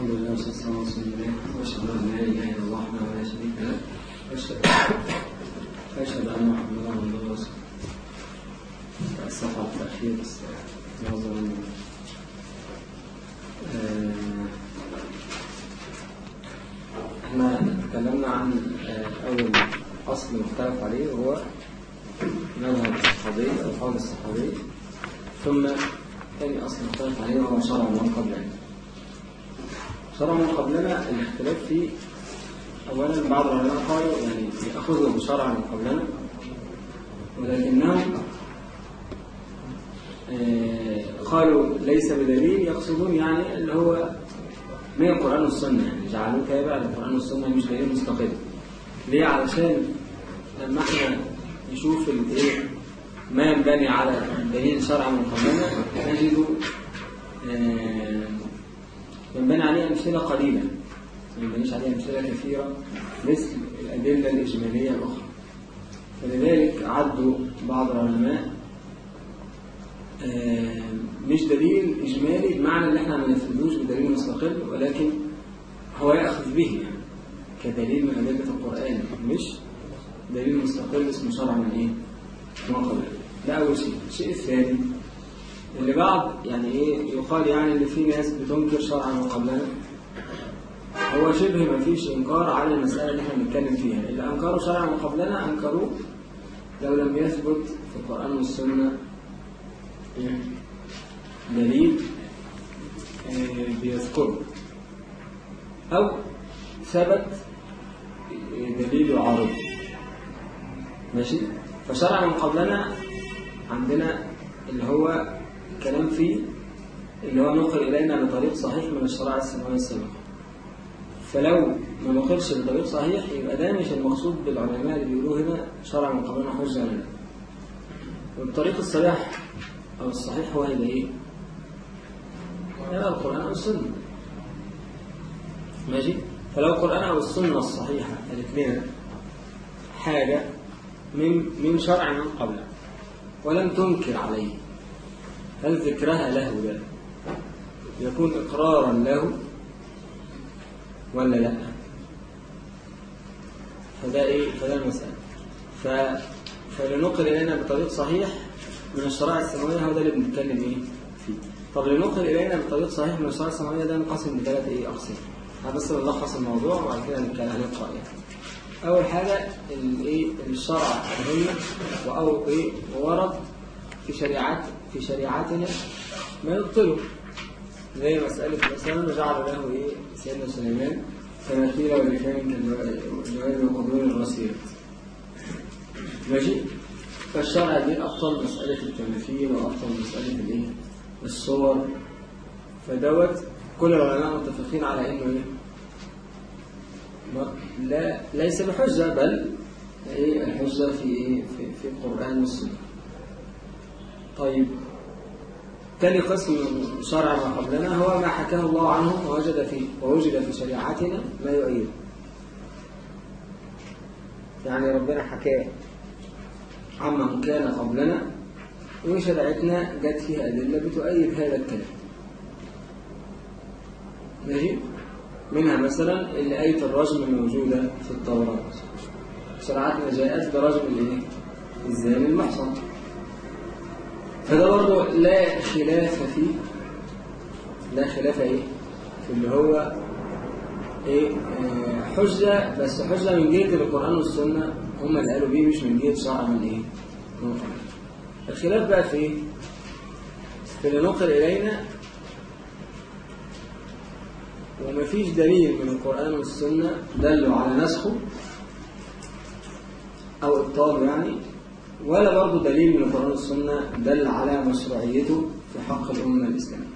الحمد لله والصلاة والسلام وأشهد أن لا إله إلا الله وحده لا شريك له. وأشهد أشهد أن محمدا عبده ورسوله. الصفحة الأخير بس معظم آه، إحنا تكلمنا عن آه، أول أصل مختلف عليه وهو مذهب الصحابي أو قول الصحابي. ثم ثاني أصل مختلف عليه وهو شرع من قبلنا شرع من قبلنا الاختلاف فيه أولا بعض العلماء قالوا يعني يأخذوا بشرع من قبلنا ولكنهم آه، قالوا ليس بدليل يقصدون يعني اللي هو من القرآن والسنة يعني جعلوه تابع للقرآن والسنة مش دليل مستقل. ليه؟ علشان لما إحنا نشوف الايه ما ينبني على دليل شرع من قبلنا نجد ينبني عليه أمثلة قليلة. ما ينبنيش عليه أمثلة كثيرة مثل الأدلة الإجمالية الأخرى. فلذلك عدوا بعض العلماء آه، مش دليل إجمالي بمعنى إن إحنا ما نفذوش بدليل مستقل ولكن هو يأخذ به يعني كدليل من أدلة القرآن مش دليل مستقل اسمه شرع من إيه؟ من قبل ده أول شيء. الشيء الثاني اللي بعض يعني إيه يقال يعني إن في ناس بتنكر شرعا من قبلنا هو شبه ما فيش إنكار على المسألة اللي إحنا بنتكلم فيها. اللي أنكروا شرعا من قبلنا أنكروه لو لم يثبت في القرآن والسنة دليل آه، بيذكره. أو ثبت دليل يعارضه. ماشي؟ فشرع من قبلنا عندنا اللي هو كلام فيه اللي هو نقل إلينا بطريق صحيح من الشرائع السماوية السابقة فلو ما نقلش بطريق صحيح يبقى ده مش المقصود بالعلماء اللي بيقولوه هنا شرع من قبلنا حجة لنا والطريق الصريح أو الصحيح هو إيه؟ هيبقى القرآن أو السنة ماشي؟ فلو القرآن أو السنة الصحيحة الاثنين حاجة من من شرع من قبله ولم تنكر عليه هل ذكرها له ده يكون إقرارا له ولا لا؟ فده إيه؟ فده المسألة. ف فلنقل إلينا بطريق صحيح من الشرائع السماوية هو ده اللي بنتكلم إيه؟ فيه. طب لنقل إلينا بطريق صحيح من الشرائع السماوية ده نقسم لثلاث إيه؟ أقسام. أنا بس بنلخص الموضوع وبعد كده نتكلم هنقرأ يعني أول حاجة الإيه الشرع مهمة وأو إيه؟ ورد في شريعات في شريعتنا ما يبطله. زي مسألة مثلا جعل له إيه؟ سيدنا سليمان تماثيل ولكان كالجواب وقبول الرصيد. ماشي؟ فالشرع دي أبطل مسألة التماثيل وأبطل مسألة الإيه؟ الصور. فدوت كل العلماء متفقين على إنه إيه؟ لا ليس بحجة بل إيه؟ الحجة في إيه؟ في, في القرآن والسنة. طيب. تاني قسم شرع ما قبلنا هو ما حكاه الله عنه ووجد في ووجد في شريعتنا ما يؤيد. يعني ربنا حكاه عمن كان قبلنا وشريعتنا جت فيها أدلة بتؤيد هذا الكلام. ماشي؟ منها مثلا اللي آية الرجم موجودة في التوراة. شرعتنا جاءت برجم الإيه؟ الزاني المحصن. فده برضه لا خلاف فيه لا خلاف إيه في اللي هو إيه آه، حجة بس حجة من جهة القرآن والسنة هم اللي قالوا بيه مش من جهة شرع من إيه. الخلاف بقى في إيه؟ في اللي نقل إلينا ومفيش دليل من القرآن والسنة دلوا على نسخه أو إبطاله يعني. ولا برضه دليل من القرآن والسنة دل على مشروعيته في حق الأمة الإسلامية.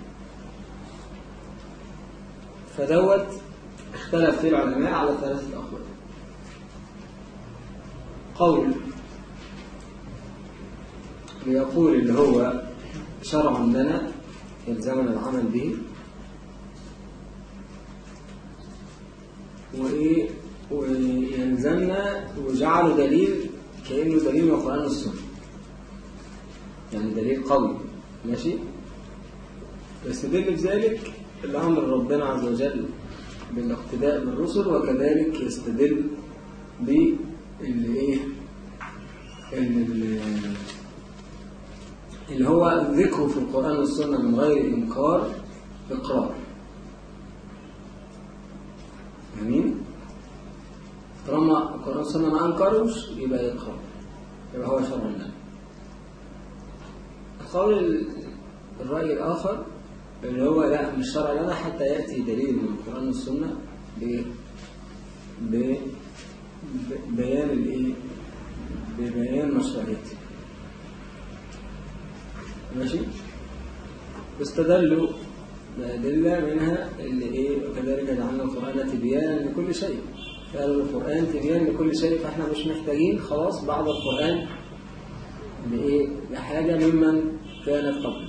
فدوت اختلف فيه العلماء على ثلاثة أقوال. قول بيقول اللي هو شرع لنا يلزمنا العمل به. وإيه؟ ويلزمنا وجعله دليل كأنه دليل من القرآن والسنة. يعني دليل قوي. ماشي؟ يستدل بذلك الأمر ربنا عز وجل بالاقتداء بالرسل وكذلك يستدل باللي إيه؟ اللي هو ذكره في القرآن والسنة من غير إنكار إقرار. أمين طالما القرآن والسنة ما أنكروش يبقى إقرار يبقى هو شرع لنا القول الرأي الآخر اللي هو لا مش شرع لنا حتى يأتي دليل من القرآن والسنة ببيان الايه ببيان مشروعيته ماشي؟ استدلوا بأدلة منها اللي إيه؟ وكذلك جعلنا القرآن تبيانا لكل شيء. قالوا القرآن تبيان لكل شيء فإحنا مش محتاجين. خلاص بعض القرآن لإيه لحاجة ممن كانت قبل.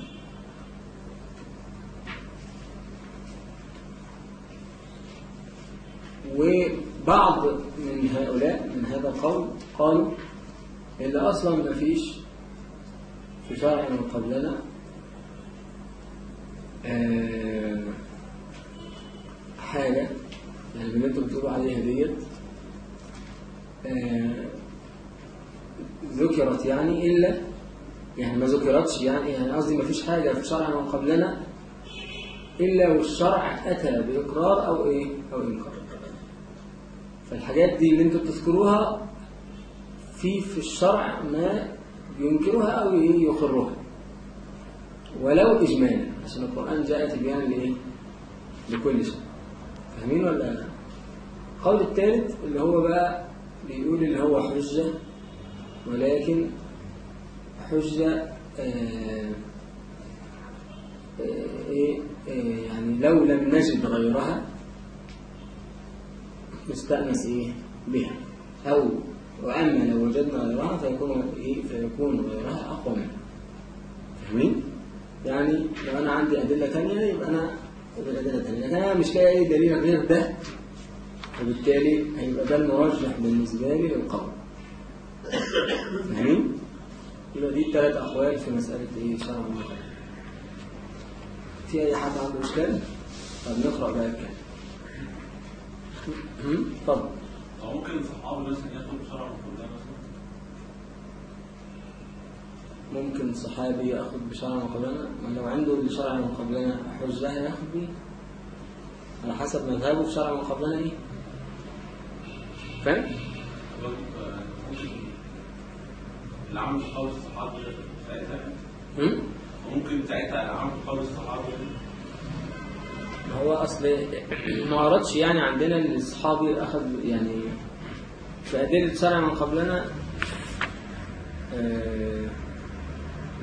وبعض من هؤلاء من هذا القول قالوا اللي أصلا ما فيش في شرع من قبلنا. آه، حاجة يعني اللي أنتم بتقولوا عليها ديت آه، ذكرت يعني إلا يعني ما ذكرتش يعني يعني قصدي ما فيش حاجة في شرع من قبلنا إلا والشرع أتى بإقرار أو إيه؟ أو إنكار. فالحاجات دي اللي أنتم بتذكروها في في الشرع ما ينكرها أو يقرها ولو إجمالا عشان القرآن جاء تبيانا لإيه؟ لكل شيء. فاهمين ولا القول الثالث اللي هو بقى بيقول اللي هو حجة ولكن حجة آه آه إيه آه يعني لو لم نجد غيرها نستأنس إيه؟ بها. أو وأما لو وجدنا غيرها فيكون إيه؟ فيكون غيرها أقوى منها. فاهمين؟ يعني لو أنا عندي أدلة ثانية يبقى أنا الأدلة الثانية لكن أنا مش لاقي أي دليل غير ده. وبالتالي هيبقى ده المرجح بالنسبة لي للقول فاهمين؟ يبقى دي ثلاث أقوال في مسألة إيه؟ شرع المقام في أي حد عنده إشكال؟ طب نقرأ بقى الكلام. أو ممكن الصحابة مثلا ياخدوا شرع من ممكن صحابي يأخذ بشرع من قبلنا ما لو عنده الشرع من قبلنا حجة هياخد بيه؟ على حسب مذهبه في شرع من قبلنا إيه؟ فاهم؟ العمل قول الصحابة ساعتها؟ ممكن ساعتها العمل قول الصحابة هو أصل ما وردش يعني عندنا إن الصحابي أخذ يعني في ادله شرع من قبلنا آه،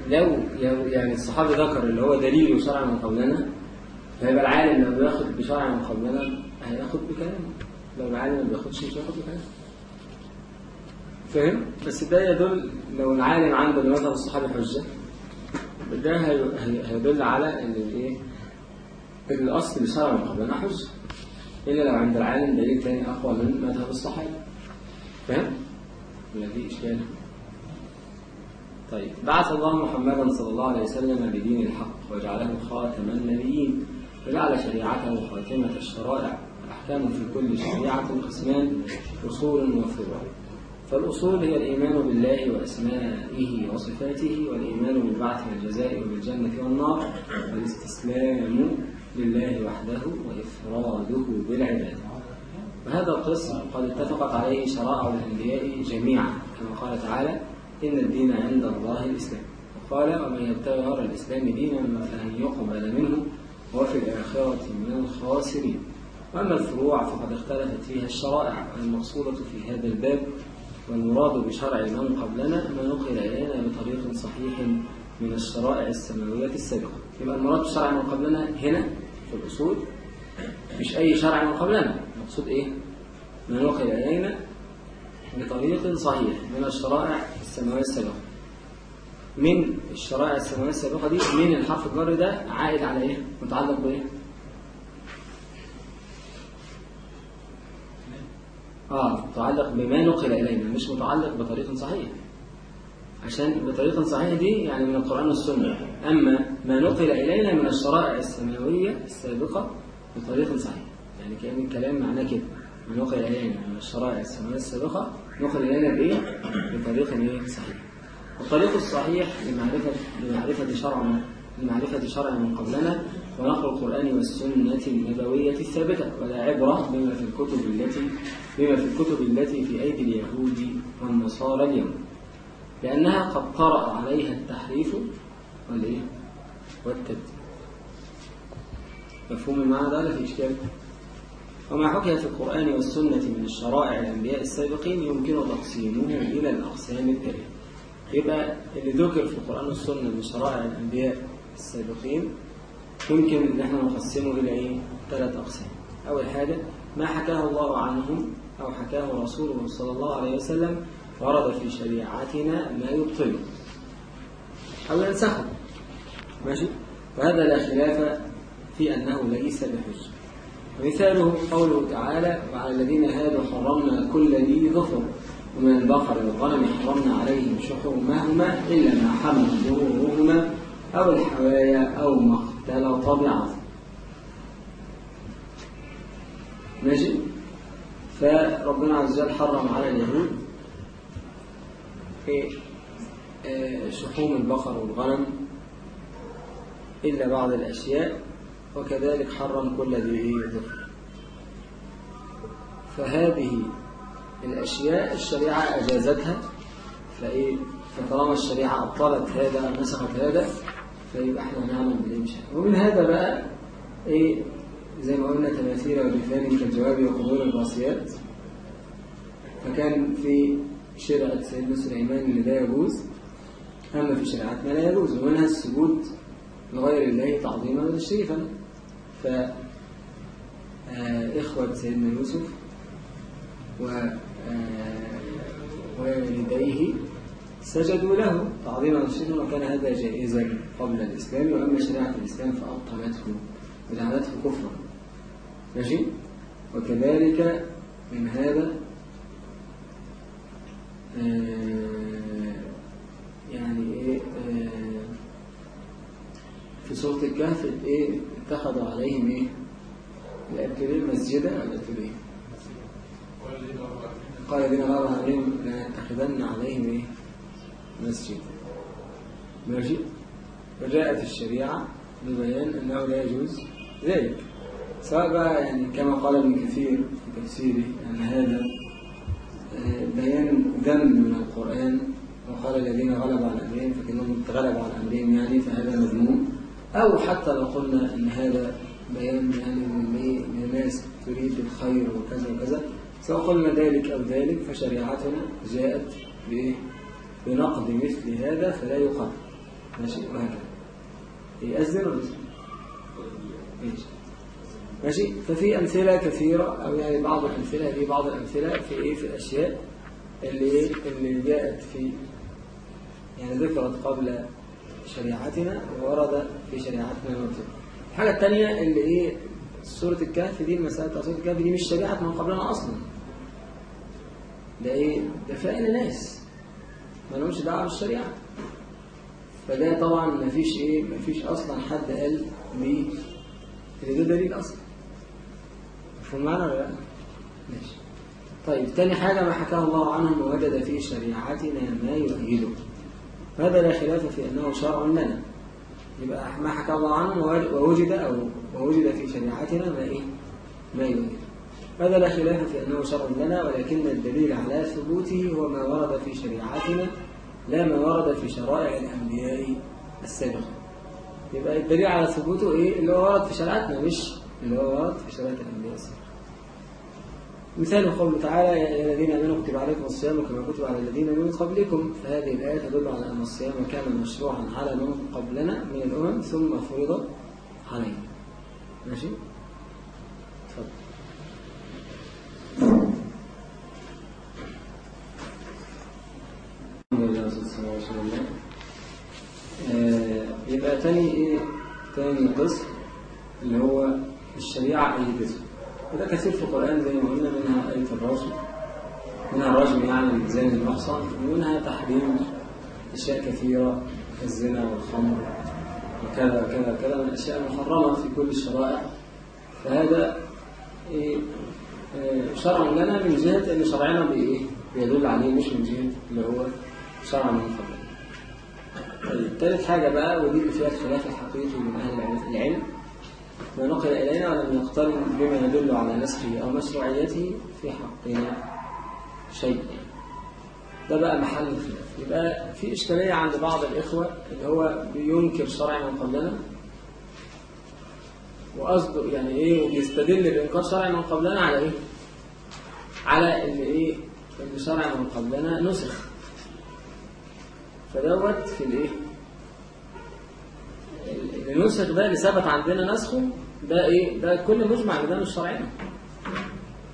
لو لو يعني الصحابي ذكر اللي هو دليل شرع من قبلنا فيبقى العالم لو بياخد بشرع من قبلنا هياخد بكلامه لو العالم ما بياخدش مش هياخد بكلامه فاهم؟ بس ده يدل لو العالم عنده لمذهب الصحابي حجة ده هي- هي- هيدل على إن الإيه؟ الأصل بشرع من قبلنا حجة. إلا لو عند العالم دليل ثاني أقوى من مذهب الصحابة. فاهم؟ ولا دي إشكال. طيب بعث الله محمدا صلى الله عليه وسلم بدين الحق وجعله خاتم النبيين وجعل شريعته خاتمة الشرائع. الأحكام في كل شريعة قسمان أصول وفروع. فالأصول هي الإيمان بالله وأسمائه وصفاته والإيمان بالبعث والجزاء وبالجنة والنار والاستسلام لله وحده وإفراده بالعبادة وهذا القسم قد اتفقت عليه شرائع الأنبياء جميعا كما قال تعالى إن الدين عند الله الإسلام. وقال ومن يبتغي غير الإسلام دينا فلن يقبل منه وفي الآخرة من الخاسرين. وأما الفروع فقد اختلفت فيها الشرائع والمقصودة في هذا الباب والمراد بشرع من قبلنا ما نقل إلينا بطريق صحيح من الشرائع السماوية السابقة يبقى المراد بالشرع من قبلنا هنا في الأصول مش أي شرع من قبلنا المقصود إيه؟ ما نقل إلينا بطريق صحيح من الشرائع السماوية السابقة من الشرائع السماوية السابقة دي من الحرف الجر ده عائد على إيه؟ متعلق بإيه؟ آه متعلق بما نقل إلينا مش متعلق بطريق صحيح. عشان بطريقة صحيحة دي يعني من القرآن والسنة. أما ما نقل إلينا من الشرائع السماوية السابقة بطريقة صحيحة يعني كأن الكلام معناه كده. ما نقل إلينا من الشرائع السماوية السابقة نقل إلينا بإيه؟ بطريقة إيه؟ صحيحة الطريق الصحيح لمعرفة لمعرفة شرع لمعرفة شرع من قبلنا ونقل القرآن والسنة النبوية الثابتة ولا عبرة بما في الكتب التي بما في الكتب التي في أيدي اليهود والنصارى اليوم لأنها قد طرأ عليها التحريف والإيه؟ والتبديل مفهوم ولا في إشكال؟ وما حكي في القرآن والسنة من الشرائع الأنبياء السابقين يمكن تقسيمه إلى الأقسام التالية يبقى اللي ذكر في القرآن والسنة من شرائع الأنبياء السابقين يمكن ان إحنا نقسمه إلى إيه؟ ثلاث أقسام أول حاجة ما حكاه الله عنهم أو حكاه رسوله صلى الله عليه وسلم ورد في شريعتنا ما يبطله أو ينسخه. ماشي؟ وهذا لا خلاف في أنه ليس بحجة ومثاله قوله تعالى وعلى الذين هادوا حرمنا كل ذي ظفر ومن البقر والغنم حرمنا عليهم شحومهما إلا ما حمل ظهورهما أو الحوايا أو ما اختلط بعض. ماشي؟ فربنا عز وجل حرم على اليهود؟ آه، شحوم البقر والغنم إلا بعض الأشياء وكذلك حرم كل ذي ظفر فهذه الأشياء الشريعة أجازتها فإيه؟ فطالما الشريعة أبطلت هذا نسخت هذا فيبقى إحنا نعمل بالإمشاء ومن هذا بقى إيه؟ زي ما قلنا تماثيل ودفان كالجواب وقبول الراسيات. فكان في شرعة سيدنا سليمان اللي لا يجوز. أما في شريعتنا لا يجوز ومنها السجود لغير الله تعظيما وتشريفا. ف آه، إخوة سيدنا يوسف و آه، ووالديه سجدوا له تعظيما وتشريفا وكان هذا جائزا قبل الإسلام. وأما شريعة الإسلام فأبطلته وجعلته كفرا. ماشي؟ وكذلك من هذا آه، يعني إيه آه، في سورة الكهف إيه اتخذوا عليهم إيه؟ الأبتلين مسجدا الأبتلين قال الذين غابوا عليهم لنتخذن عليهم إيه؟ مسجدا ماشي؟ وجاءت الشريعة ببيان أنه لا يجوز ذلك. سواء بقى يعني كما قال ابن كثير في تفسيره أن هذا آه، بيان ذم من القرآن وقال الذين غلبوا على أمرهم فكأنهم تغلبوا على أمرهم يعني فهذا مذموم أو حتى لو قلنا أن هذا بيان يعني من إيه؟ الناس تريد الخير وكذا وكذا سواء قلنا ذلك أو ذلك فشريعتنا جاءت؟ بنقد مثل هذا فلا يقال ماشي وهكذا يأذن ولا يسمع؟ ماشي ماشي؟ ففي أمثلة كثيرة أو يعني بعض الأمثلة دي بعض الأمثلة في إيه؟ في الأشياء اللي اللي جاءت في يعني ذكرت قبل شريعتنا وورد في شريعتنا المكتوبة الحاجة الثانية اللي إيه سورة الكهف دي المسألة بتاع سورة الكهف دي مش شريعة من قبلنا أصلا. ده إيه؟ ده فعل ناس ما لهمش دعوة بالشريعة. فده طبعا ما فيش إيه؟ ما فيش أصلا حد قال بيه اللي ده دليل أصلا. مفهوم معنا ولا لا؟ ماشي. طيب تاني حاجة ما حكاه الله عنهم ووجد في شريعتنا ما يؤيده. هذا لا خلاف في أنه شرع لنا. يبقى ما حكى الله عنهم ووجد أو ووجد في شريعتنا ما إيه؟ ما يؤيده. هذا لا خلاف في أنه شرع لنا ولكن الدليل على ثبوته هو ما ورد في شريعتنا لا ما ورد في شرائع الأنبياء السابقة. يبقى الدليل على ثبوته إيه؟ اللي هو ورد في شريعتنا مش اللي هو ورد في شريعة الأنبياء السابقة. مثال قوله تعالى يا الذين آمنوا كتب عليكم الصيام كما كتب على الذين من قبلكم. فهذه الآية تدل على أن الصيام كان مشروعا على من قبلنا من الأمم ثم فرض علينا. ماشي؟ تفضل الحمد لله والصلاة والسلام على رسول الله آه، يبقى تاني إيه؟ تاني قسم اللي هو الشريعة أيدته وده كثير في القرآن زي ما قلنا منها آية الرجم منها الرجم يعني الزاني المحصن ومنها تحريم أشياء كثيرة كالزنا والخمر وكذا وكذا وكذا من الأشياء المحرمة في كل الشرائع. فهذا إيه آه، شرع لنا من جهة أن شرعنا بإيه؟ بيدل عليه مش من جهة اللي هو شرع من قبل. طيب ثالث حاجة بقى ودي اللي فيها الخلاف الحقيقي من أهل العلم. ما نقل إلينا ولم يقترن بما يدل على نسخه أو مشروعيته في حقنا شيء ده بقى محل الخلاف يبقى في إشكالية عند بعض الإخوة اللي هو بينكر شرع من قبلنا وقصده يعني إيه وبيستدل بإنكار شرع من قبلنا على إيه؟ على إن إيه؟ إن شرع من قبلنا نسخ فدوت في الإيه؟ النسخ ده اللي ثبت عندنا نسخه ده إيه؟ ده كل مجمع ان ده مش شرعنا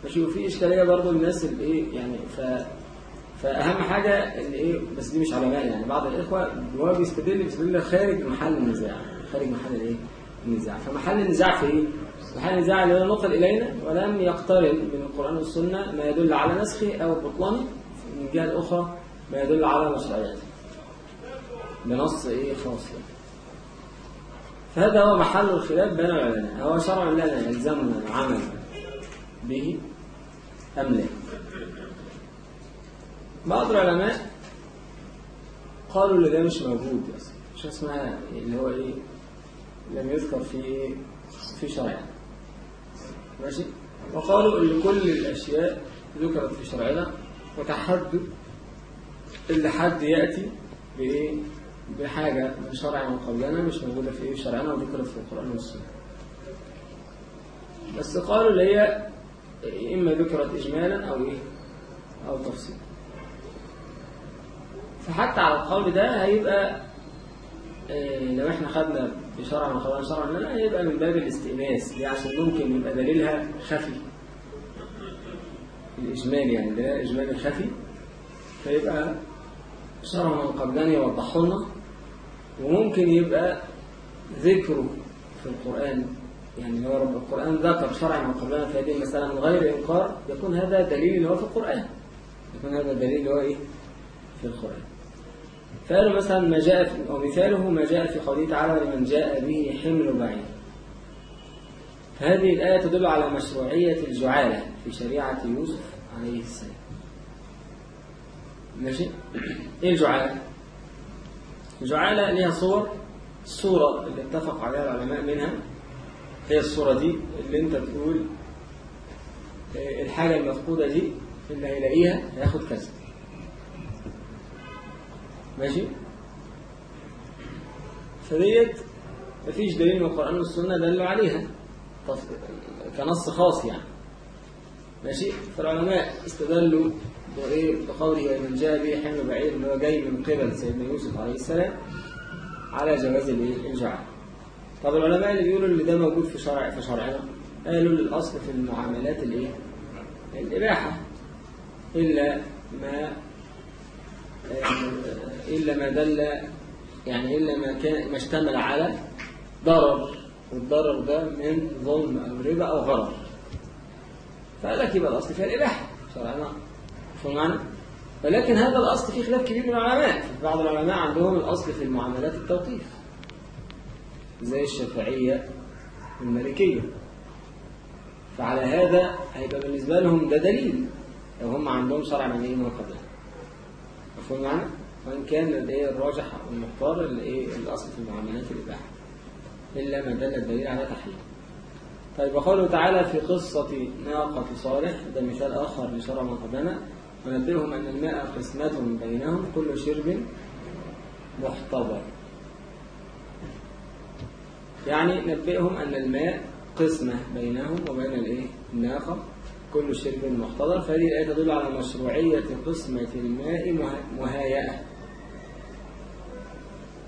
ماشي وفي إشكالية برضو الناس اللي إيه؟ يعني ف فأهم حاجة إن إيه؟ بس دي مش علماء يعني بعض الإخوة هو بيستدل بيستدل خارج محل النزاع. خارج محل الايه النزاع. فمحل النزاع في إيه؟ محل النزاع اللي هو نقل إلينا ولم يقترن من القرآن والسنة ما يدل على نسخه أو بطلانه من الجهه الاخرى ما يدل على مشروعيته بنص إيه؟ خاص. يعني. فهذا هو محل الخلاف بين العلماء. هو شرع لنا يلزمنا العمل به أم لا. بعض العلماء قالوا اللي ده مش موجود. أصلا مش اسمها اللي هو إيه؟ لم يذكر في في شرعنا ماشي؟ وقالوا إن كل الأشياء ذكرت في شرعنا وتحدد اللي حد يأتي بإيه؟ بحاجة من شرع من قبلنا مش موجودة في شرعنا وذكرت في القرآن والسنة. بس قالوا اللي هي إما ذكرت إجمالا أو إيه؟ أو تفصيلا. فحتى على القول ده هيبقى إيه لو إحنا خدنا بشرع من شرع لنا هيبقى من باب الاستئناس دي عشان ممكن يبقى دليلها خفي. الإجمال يعني ده إجمال خفي. فيبقى شرع من قبلنا يوضحه لنا. وممكن يبقى ذكره في القرآن يعني هو رب القرآن ذكر شرع من قبلنا في هذه المسألة من غير إنكار يكون هذا دليل اللي هو في القرآن. يكون هذا الدليل اللي هو إيه؟ في القرآن. فقالوا مثلا ما جاء ومثاله ما جاء في قوله تعالى لمن جاء به حمل بعيد. فهذه الآية تدل على مشروعية الجعالة في شريعة يوسف عليه السلام. ماشي؟ إيه الجعالة؟ الجعالة ليها صور الصورة اللي اتفق عليها العلماء منها. هي الصورة دي اللي انت تقول الحاجة المفقودة دي اللي هيلاقيها هياخد كذا. ماشي؟ فديت مفيش دليل من القرآن والسنة دلوا عليها. كنص خاص يعني. ماشي؟ فالعلماء استدلوا بإيه بقوله من جاء به حمل بعير اللي هو جاي من قبل سيدنا يوسف عليه السلام على جواز الجعل طب العلماء اللي بيقولوا اللي ده موجود في شرع في شرعنا قالوا الأصل في المعاملات الإيه؟ الإباحة. إلا ما إلا ما دل يعني إلا ما كان ما اشتمل على ضرر والضرر ده من ظلم أو ربا أو غرر. فقال لك يبقى الأصل فيها الإباحة. شرعنا معنى ولكن هذا الأصل فيه خلاف كبير من العلماء. بعض العلماء عندهم الأصل في المعاملات التوقيف. زي الشافعية والمالكية. فعلى هذا هيبقى بالنسبة لهم ده دليل لو هم عندهم شرع من إيه من قبلها مفهوم معنى وإن كان الإيه الراجح والمختار الايه الأصل في المعاملات الإباحة. إلا ما دل الدليل على تحريم طيب وقوله تعالى في قصة ناقة صالح ده مثال آخر لشرع من قبلنا. ونبئهم أن الماء قسمة بينهم كل شرب محتضر. يعني نبئهم أن الماء قسمة بينهم وبين الناقة كل شرب محتضر. فهذه الآية تدل على مشروعية قسمة الماء مهيئة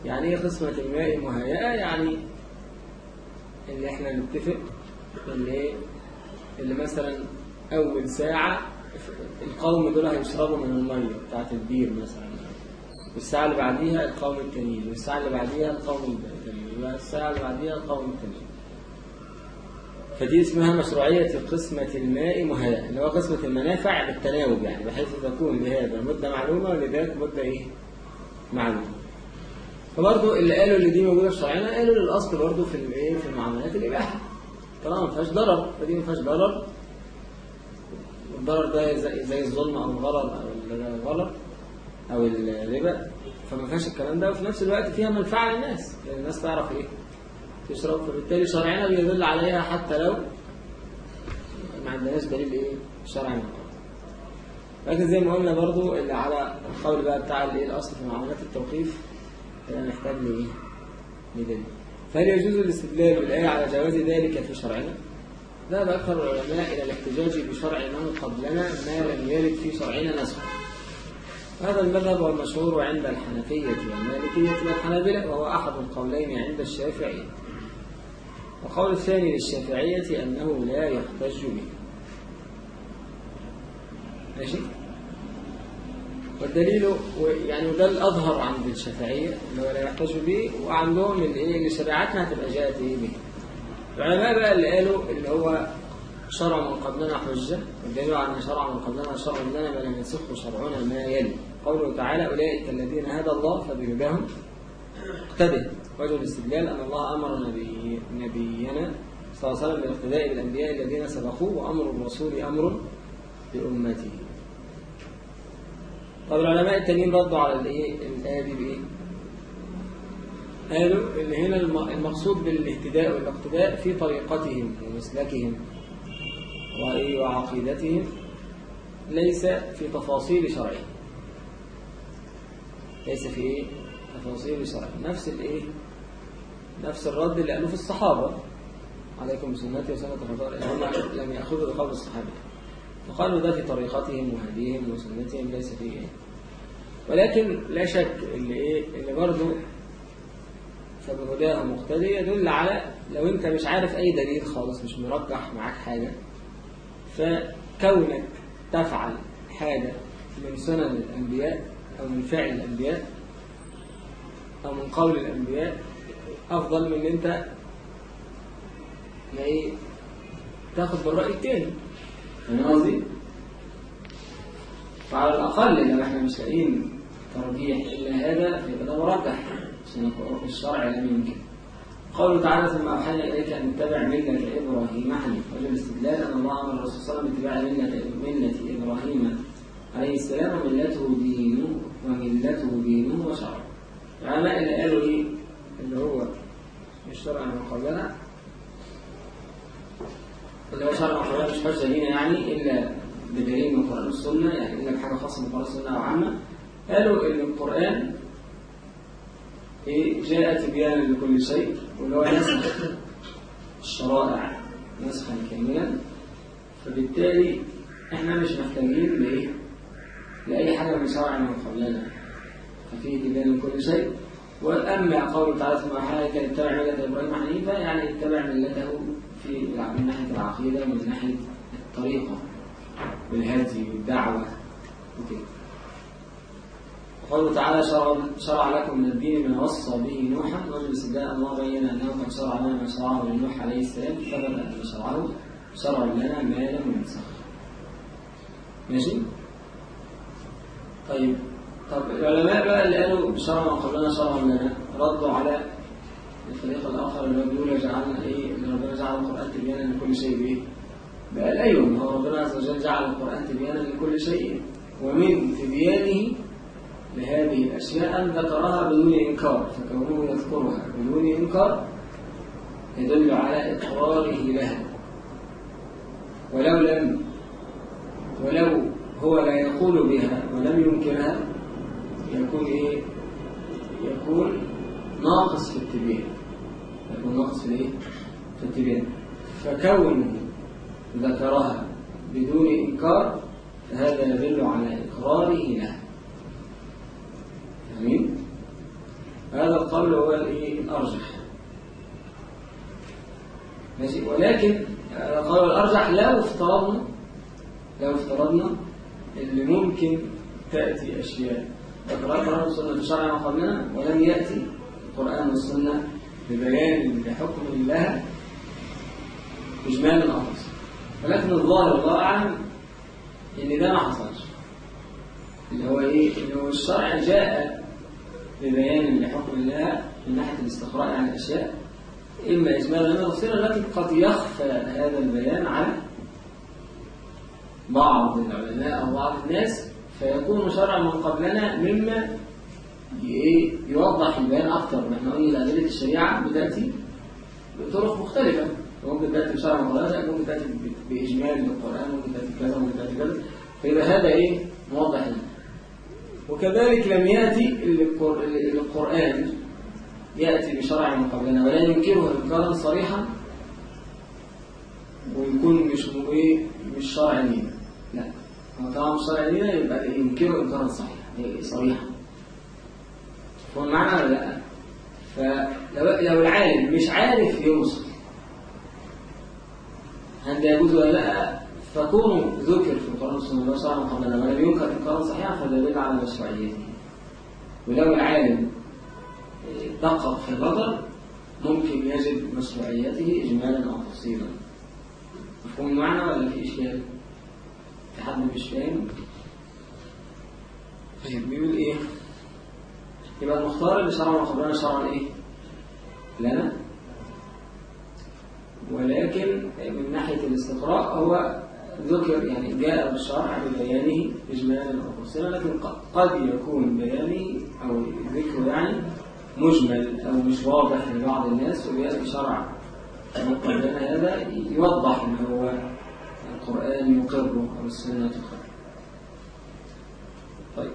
يعني إيه قسمة الماء مهيئة يعني اللي إحنا نتفق اللي اللي مثلا أول ساعة القوم دول هيشربوا من المية بتاعت البير مثلا. والساعة اللي بعديها القوم التانيين والساعة اللي بعديها القوم التانيين والساعة اللي بعديها القوم التانيين. فدي اسمها مشروعية قسمة الماء مهيئة اللي هو قسمة المنافع بالتناوب يعني بحيث تكون لهذا مدة معلومة ولذلك مدة إيه؟ معلوم فبرضه اللي قالوا اللي دي موجودة في شرعنا قالوا للأصل برضه في الايه في المعاملات الإباحة. طالما ما فيهاش ضرر فدي ما فيهاش ضرر. الضرر ده زي, زي الظلم أو الغرض أو الغلط أو الربا. فما فيهاش الكلام ده. وفي نفس الوقت فيها منفعة للناس. لأن الناس تعرف إيه؟ تشرب فبالتالي شرعنا بيدل عليها حتى لو ما عندناش دليل إيه؟ شرعي. لكن زي ما قلنا برضو اللي على القول بقى بتاع الايه الأصل في معاملات التوقيف نحتاج لإيه؟ لدليل. فهل يجوز الاستدلال بالايه على جواز ذلك في شرعنا؟ ذهب أكثر العلماء إلى الاحتجاج بشرع من قبلنا ما لم يرد في شرعنا نسخ هذا المذهب هو المشهور عند الحنفية والمالكية والحنابلة وهو أحد القولين عند الشافعية. القول الثاني للشافعية أنه لا يحتج به. ماشي؟ والدليل يعني وده الأظهر عند الشافعية هو لا يحتج به وعندهم اللي شريعتنا هتبقى جاءت به. العلماء بقى اللي قالوا اللي هو شرع من قبلنا حجة والدليل على أن شرع من قبلنا شرع لنا ما لم يصح شرعنا ما يلي. قوله تعالى أولئك الذين هدى الله فبهداهم. اقتده وجه الاستدلال أن الله أمر نبي نبينا صلى الله عليه وسلم بالاقتداء بالأنبياء الذين سبقوه وأمر الرسول أمر بأمته. طب العلماء التانيين ردوا على الآية دي بإيه؟ قالوا إن هنا المقصود بالاهتداء والاقتداء في طريقتهم ومسلكهم وعقيدتهم ليس في تفاصيل شرعهم ليس في إيه؟ تفاصيل شرعهم نفس الإيه؟ نفس الرد اللي قالوه في الصحابة. عليكم بسنتي وسنة هم لم يأخذوا بقول الصحابة. فقالوا ده في طريقتهم وهديهم وسنتهم ليس فيه إيه؟ ولكن لا شك اللي إيه؟ اللي برضه فبهداه مقتدي يدل على لو أنت مش عارف أي دليل خالص مش مرجح معاك حاجة فكونك تفعل حاجة من سنن الأنبياء أو من فعل الأنبياء أو من قول الأنبياء أفضل من أن أنت إيه تاخد بالرأي التاني فاهم قصدي؟ فعلى الأقل لو إحنا مش لاقيين ترجيح إلا هذا فيبقى ده مرجح عشان الشرع لم يمكن. قوله تعالى ثم أوحينا إليك أن تتبع ملة إبراهيم حنيف وجه الاستدلال أن الله أمر الرسول صلى الله عليه وسلم باتباع ملة ملة إبراهيم عليه السلام وملته دينه وملته دينه وشرعه العلماء اللي قالوا إيه؟ اللي هو الشرع المقبلة اللي هو شرع المقبلة مش حجة لينا يعني إلا بدليل من القرآن والسنة يعني إلا بحاجة خاصة من القرآن والسنة أو عامة قالوا إن القرآن إيه جاء تبيانا لكل شيء واللي هو نسخ الشرائع نسخا كاملا. فبالتالي إحنا مش محتاجين لإيه؟ لأي حاجة من شرع من قبلنا. ففيه تبيان لكل شيء. وأما قوله تعالى ثم كان اتبع ملة إبراهيم حنيفا يعني اتبع ملته في من ناحية العقيدة ومن ناحية الطريقة والهدي والدعوة وكده. قوله تعالى شرع, شرع لكم من الدين ما وصى به نوحا وجه استدلاء الله بين أنه قد شرع لنا ما شرعه لنوح عليه السلام ثبت أن شرعه شرع لنا ما لم ينسخ ماشي؟ طيب. طب العلماء بقى اللي قالوا شرع ما قبلنا شرع لنا ردوا على الفريق الآخر اللي بيقول جعلنا إيه إن ربنا جعل القرآن تبيانا لكل شيء بإيه؟ قال أيوه هو ربنا عز وجل جعل القرآن تبيانا لكل شيء ومن تبيانه لهذه الأشياء أن ذكرها بدون إنكار فكونه يذكرها بدون إنكار يدل على إقراره لها ولو لم ولو هو لا يقول بها ولم ينكرها يكون إيه؟ يكون ناقص في التبيان يكون ناقص في إيه؟ في التبيان فكونه ذكرها بدون إنكار فهذا يدل على إقراره لها فاهمين؟ هذا القول هو الايه الارجح ماشي؟ ولكن القول الأرجح لو افترضنا لو افترضنا اللي ممكن تأتي أشياء. ذكرها القران والسنة في شرع ما قبلنا ولم يأتي القرآن والسنة ببيان لحكم الله اجمالا أو ولكن الظاهر الله اعلم إن ده ما حصلش. اللي هو إيه؟ اللي هو الشرع جاء ببيان لحكم الله من ناحية الاستقراء عن الأشياء إما إجمالا إما تفصيلا لكن قد يخفى هذا البيان على بعض العلماء أو بعض الناس فيكون شرع من قبلنا مما ي- يوضح البيان أكثر. نحن قلنا أدلة الشريعة بتأتي بطرق مختلفة. ممكن تأتي بشرع من قبلنا ممكن تأتي بإجمال للقرآن ممكن تأتي كذا ممكن تأتي كذا فيبقى هذا إيه موضح وكذلك لم يأتي القر- القرآن يأتي بشرع من قبلنا ولا ينكره إنكارا صريحا ويكون مش إيه مش شرع لينا. لا هو طبعا مش شرع لينا يبقى ينكره إنكارا صحيحا إيه صريحا. هو المعنى ولا لأ؟ فلو لو العالم مش عارف يوصل هل ده يجوز ولا لأ فكونه ذكر في القرآن صلى الله عليه وسلم ولم ينكر إنكارا صحيحا فده يدل على مشروعيته ولو العالم دقق في النظر ممكن يجد مشروعيته إجمالا أو تفصيلا مفهوم المعنى ولا في إشكال؟ في حد مش فاهم؟ طيب بيقول إيه؟ يبقى المختار اللي شرعه قبلنا شرعا إيه؟ لنا ولكن من ناحية الاستقراء هو ذكر يعني جاء بالشرع ببيانه إجمالا أو تفصيلا لكن قد- يكون بيانه أو ذكره يعني مجمل أو مش واضح لبعض الناس ويأتي شرع من قبلنا هذا يوضح أن هو القرآن يقره أو السنة تقره. طيب.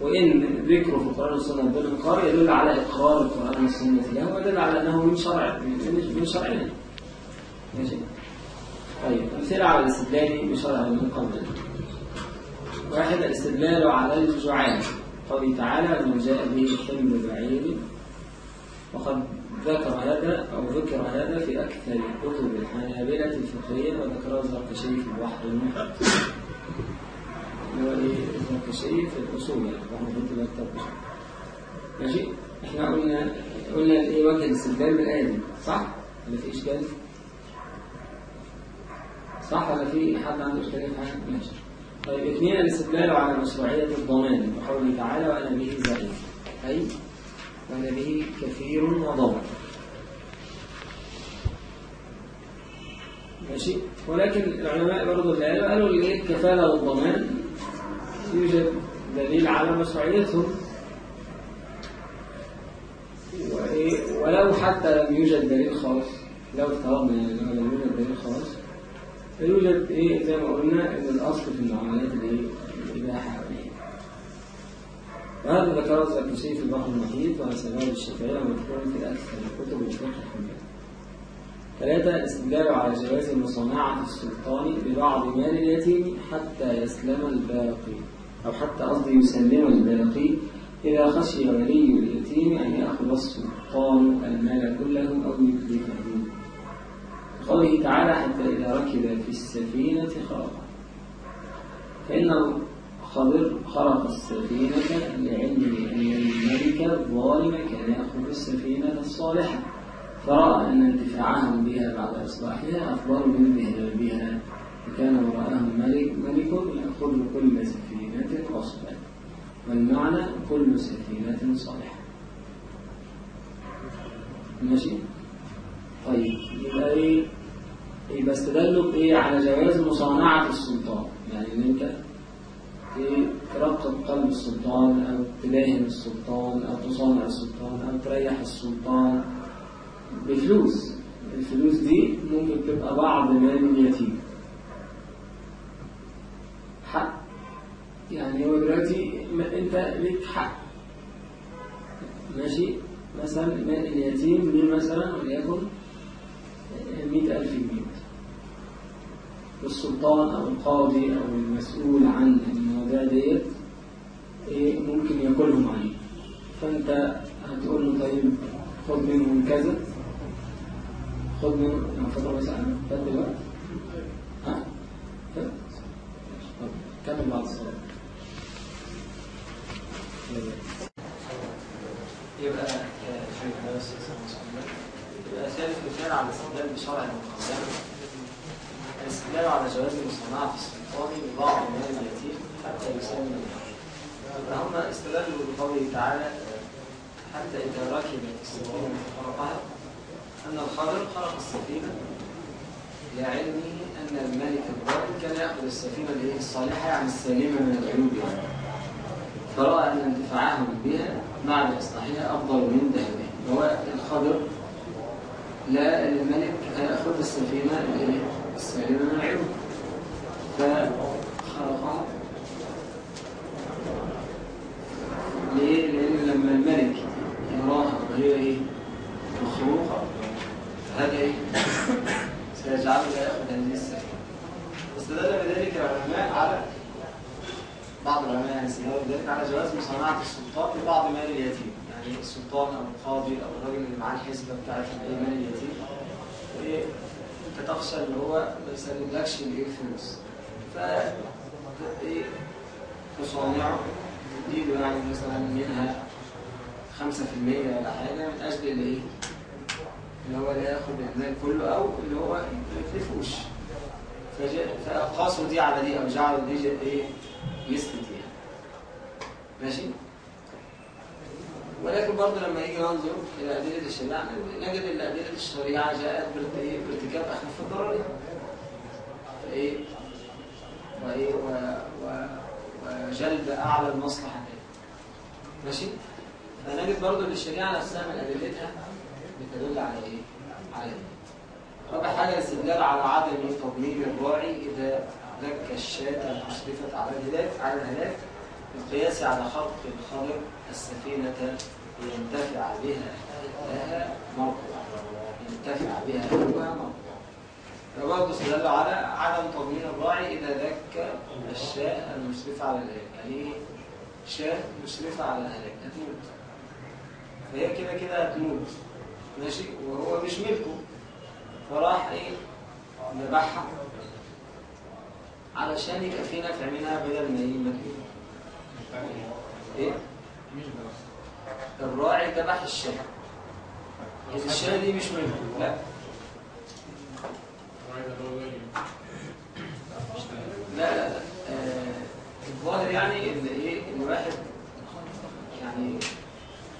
وإن ذكره في القرآن والسنة يدل الإقرار يدل على إقرار القرآن والسنة له ويدل على أنه من شرع من شرعنا. ماشي؟ طيب أمثلة على الاستدلال بشرع قبل واحد الاستدلال على الجعال قوله تعالى من جاء به حمل بعير وقد ذكر هذا أو ذكر هذا في أكثر كتب الحنابلة الفقهية وذكره الزركشي في البحر المحيط الزركشي في الأصول يعني ماشي؟ إحنا قلنا قلنا إيه وجه الاستدلال بالآية دي صح؟ ولا في إشكال؟ صح ولا في حد عنده في حاجة؟ ماشي. طيب اثنين الاستدلال على مشروعية الضمان وقوله تعالى وأنا به زعيم. أي وأنا به كثير وضابط ماشي. ولكن العلماء برضو اللي قالوا قالوا اللي هي الكفالة والضمان؟ يوجد دليل على مشروعيتهم ولو حتى لم يوجد دليل خاص لو افترضنا يعني لم يوجد دليل خاص فيوجد إيه زي ما قلنا إن الأصل في المعاملات الايه الاباحه. وهذا ذكر الزركشي في البحر المحيط وسباب الشافعية ومذكور في أكثر كتب الفقه الحنبلي. ثلاثة الاستدلال على جواز مصانعة السلطان ببعض مال اليتيم حتى يسلم الباقي أو حتى قصدي يسلم الباقي إذا خشي ولي اليتيم أن يأخذ السلطان المال كله أو يتلفه قوله تعالى حتى إذا ركب في السفينة خرق فإن الخضر خرق السفينة لعلمه أن الملك الظالم كان يأخذ السفينة الصالحة. فرأى أن انتفاعهم بها بعد إصلاحها أفضل من الذهاب بها وكان وراءهم ملك ملك يأخذ كل سفينة غصبا. والمعنى كل سفينة صالحة. ماشي؟ طيب يبقى إيه؟ يبقى استدلوا بإيه؟ على جواز مصانعة السلطان. يعني إن أنت إيه؟ ترقب قلب السلطان أو تداهن السلطان أو تصانع السلطان أو تريح السلطان بفلوس. الفلوس دي ممكن تبقى بعض مال اليتيم. حق. يعني هو دلوقتي أنت ليك حق. ماشي؟ مثلا مال اليتيم ليه مثلا وليكن مئة ألف جنيه والسلطان أو القاضي أو المسؤول عن المواضيع ديت إيه ممكن ياكلهم عليه. فأنت هتقول له طيب خد منهم كذا. خد منهم فترة مثلا ها؟ فات طب كمل بعد الصلاة يبقى يبقى ثالث مثال على الاستدلال بشرع المقدم الاستدلال على جواز مصانعة السلطان ببعض مال اليتيم حتى يسلم الحق فهم استدلوا بقوله تعالى حتى إذا ركب السفينة خرقها أن الخضر خرق السفينة لعلمه أن الملك الظالم كان يأخذ السفينة اللي هي الصالحة يعني السالمة من العيوب يعني فرأى أن انتفاعهم بها بعد إصلاحها أفضل من ذهبها هو الخضر لا الملك هيأخذ السفينة اللي هي السالمة من العيوب فخرقها ليه؟ لأن لما الملك يراها وهي إيه؟ مخلوقة فهذا إيه؟ سيجعله لا يأخذ هذه السفينة واستدل بذلك العلماء على بعض العلماء يعني بذلك على جواز مصانعة السلطات لبعض مال اليتيم. يعني السلطان أو القاضي أو الراجل اللي معاه الحسبة بتاعت مال اليتيم. أنت تخشى إن هو ما يسلملكش الإيه؟ الفلوس ف إيه؟ تصانعه تديله يعني مثلا منها 5% ولا حاجة من أجل اللي إيه اللي هو لا ياخد المال كله أو اللي هو ما يتلفوش فجاء فقاسوا دي على دي أو جعلوا دي دي يعني. ماشي ولكن برضه لما يجي ننظر إلى أدلة الشريعة نجد أن أدلة الشريعة جاءت بارت-؟ بارتكاب أخف الضررين فإيه وإيه و... و... وجلب أعلى المصلحة ماشي فنجد برضه إن الشريعة نفسها من أدلتها بتدل على إيه؟ على إيه؟ رابع حاجة الاستدلال على عدم تضمين الراعي إذا ذك الشاة المشرفة على الهلاك على الهلاك بالقياس على خلق الخضر السفينة لينتفع بها لها مرقوع ينتفع بها أهلها مرقوع فبرضه استدل على عدم تضمين الراعي إذا ذك الشاة المشرفة على الهلاك. يعني إيه؟ شاة مشرفة على الهلاك. هتموت. فهي كده كده هتموت. ماشي؟ وهو مش ملكه. فراح إيه؟ ذبحها. علشان في نفع منها بدل ما ما تموت. إيه؟ الراعي ذبح الشاة الشاة دي مش ملكه لا؟ لا لا آه، الظاهر يعني إن إيه؟ إن واحد يعني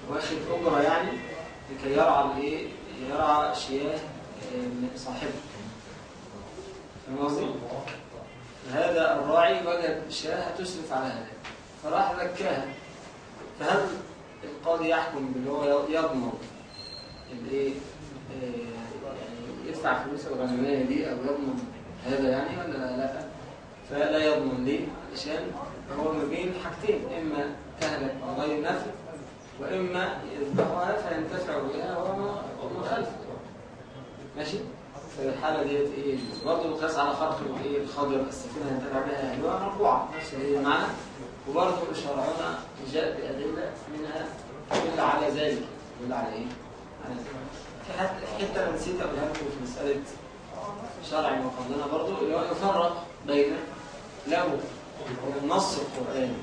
واخد أجرة يعني لكي يرعى الايه يرعى شياه آه، صاحبه. فاهم قصدي؟ فهذا الراعي وجد شاه تسرف على هذا. فراح ذكاها فهل القاضي يحكم باللي هو يضمن الايه يعني يدفع فلوس الغنميه دي أو يضمن هذا يعني ولا لا؟ فلا يضمن ليه علشان هو ما بين حاجتين إما تهلك من غير نفع وإما يذبحها فينتفع بها وما خلفه ماشي؟ في الحاله ديت إيه؟ برضه القياس على خلق الايه الخضر السفينة ينتفع بها اهلها مرفوعه نفس هي المعنى. وبرضه شرعنا جاء بأدلة منها تدل على ذلك. تدل على إيه؟ على في حتة حتة أنا نسيت اقولها لكم في مسألة شرع ما قبلنا برضه اللي هو يفرق بين لو النص القرآني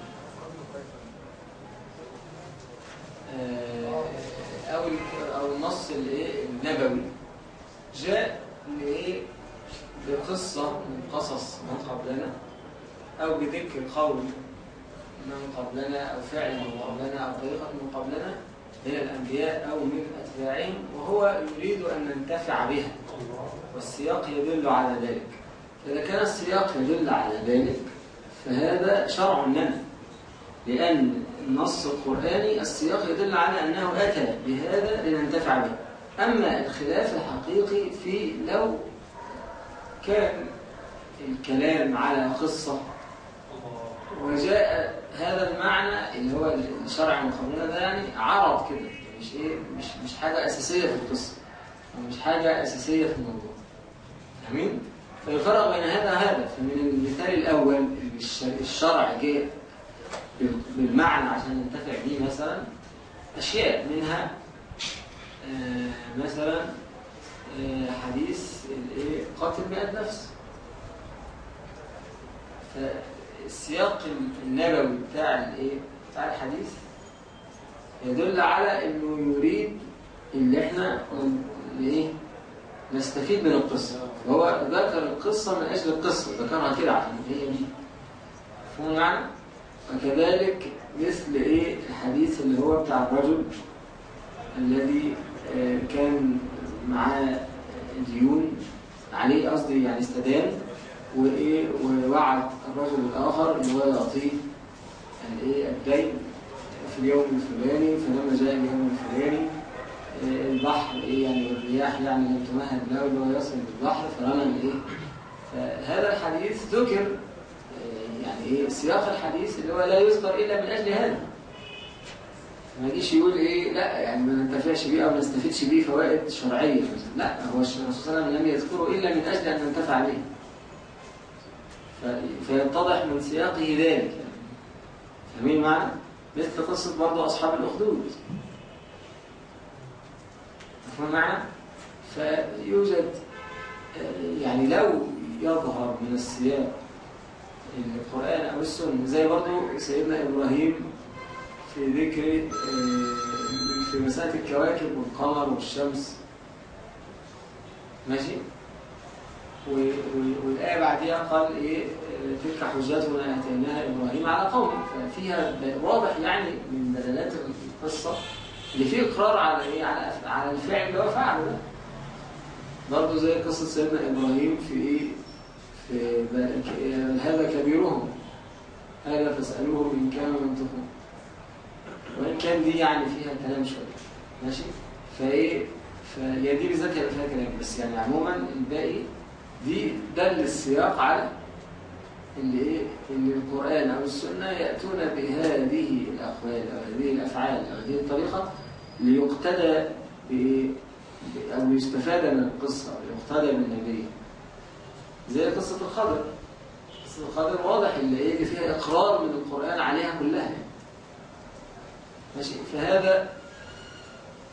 آه، أو أو النص النبوي جاء لإيه؟ بقصة من قصص من قبلنا أو بذكر قول من قبلنا أو فعل من قبلنا أو طريقة من قبلنا من الأنبياء أو من أتباعهم وهو يريد أن ننتفع بها والسياق يدل على ذلك. فإذا كان السياق يدل على ذلك فهذا شرع لنا لأن النص القرآني السياق يدل على أنه أتى بهذا لننتفع به. أما الخلاف الحقيقي في لو كان الكلام على قصة وجاء هذا المعنى اللي هو الشرع قبلنا ده يعني عرض كده. مش إيه؟ مش مش حاجة أساسية في القصة. مش حاجة أساسية في الموضوع. فاهمين؟ فيفرق بين هذا وهذا. فمن المثال الش- الشرع بال- بالمعنى عشان ننتفع به مثلا أشياء منها آه، مثلا آه، حديث الإيه؟ قاتل مئة نفس. فالسياق النبوي بتاع الإيه؟ بتاع الحديث يدل على إنه يريد إحنا اللي إيه؟ نستفيد من القصة. هو ذكر القصة من أجل القصة ذكرها كده عشان هي دي. مفهوم معنى وكذلك مثل إيه؟ الحديث اللي هو بتاع الرجل الذي آه، كان معاه ديون عليه قصدي يعني استدان. وإيه ووعد الرجل الآخر إن هو يعطيه الايه الدين في اليوم الفلاني فلما جاء اليوم الفلاني آه، البحر إيه يعني والرياح يعني لم تمهد له اللي هو يصل للبحر فرمى الايه فهذا الحديث ذكر آه، يعني إيه سياق الحديث اللي هو لا يذكر إلا من أجل هذا. ما يجيش يقول إيه لا يعني ما ننتفعش بيه أو ما نستفيدش بيه فوائد شرعية لا هو الرسول صلى الله عليه وسلم لم يذكره إلا من أجل أن ننتفع به. فيتضح من سياقه ذلك. فاهمين معنى مثل قصة برضه أصحاب الأخدود. مفهوم معنى فيوجد آه، يعني لو يظهر من السياق القرآن أو السنة زي برضو سيدنا إبراهيم في ذكر آه، في مسألة الكواكب والقمر والشمس. ماشي؟ والآية بعدها قال إيه؟ آه، تلك حجتنا آتيناها إبراهيم على قومه. ففيها واضح يعني من دلالات القصة اللي فيه إقرار على إيه؟ على على الفعل اللي هو فعله ده. برضه زي قصة سيدنا إبراهيم في إيه؟ في بل هذا كبيرهم. هذا فاسألوهم إن كانوا ينطقون وإن كان دي يعني فيها كلام شوية. ماشي؟ فإيه؟ فهي دي بالذات هيبقى فيها كلام. بس يعني عموما الباقي دي دل السياق على اللي إيه؟ إن القرآن أو السنة يأتون بهذه الأقوال أو هذه الأفعال أو هذه الطريقة ليقتدى بإيه؟ أو يستفاد من القصة أو يقتدى بالنبي زي قصة الخضر. قصة الخضر واضح اللي اللي فيها إقرار من القرآن عليها كلها. ماشي؟ فهذا